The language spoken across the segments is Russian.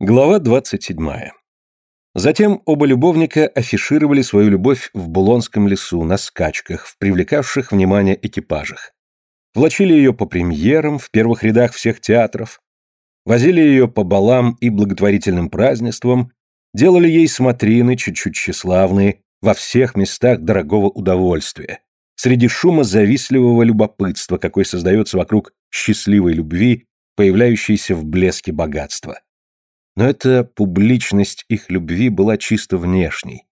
Глава 27. Затем оба любовника афишировали свою любовь в Булонском лесу, на скачках, в привлекавших внимание экипажах. Влачили ее по премьерам, в первых рядах всех театров, возили ее по балам и благотворительным празднествам, делали ей смотрины чуть-чуть тщеславные во всех местах дорогого удовольствия, среди шума завистливого любопытства, какой создается вокруг счастливой любви, появляющейся в блеске богатства. Но эта публичность их любви была чисто внешней.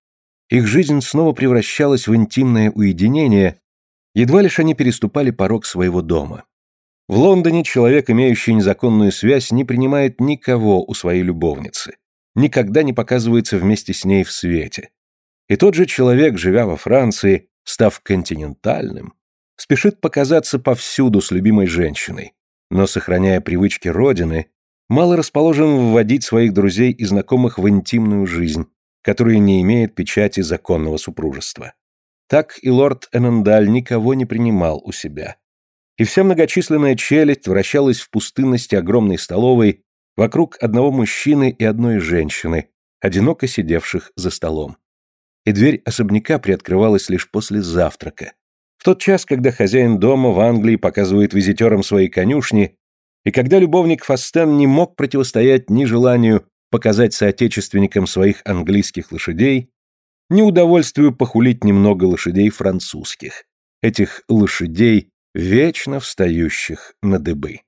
Их жизнь снова превращалась в интимное уединение, едва лишь они переступали порог своего дома. В Лондоне человек, имеющий незаконную связь, не принимает никого у своей любовницы, никогда не показывается вместе с ней в свете. И тот же человек, живя во Франции, став континентальным, спешит показаться повсюду с любимой женщиной, но, сохраняя привычки родины, мало расположен вводить своих друзей и знакомых в интимную жизнь, которая не имеет печати законного супружества. Так и лорд Эннендаль никого не принимал у себя. И вся многочисленная челядь вращалась в пустынности огромной столовой вокруг одного мужчины и одной женщины, одиноко сидевших за столом. И дверь особняка приоткрывалась лишь после завтрака. В тот час, когда хозяин дома в Англии показывает визитерам свои конюшни, и когда любовник Фастен не мог противостоять ни желанию показать соотечественникам своих английских лошадей, ни удовольствию похулить немного лошадей французских, этих лошадей, вечно встающих на дыбы.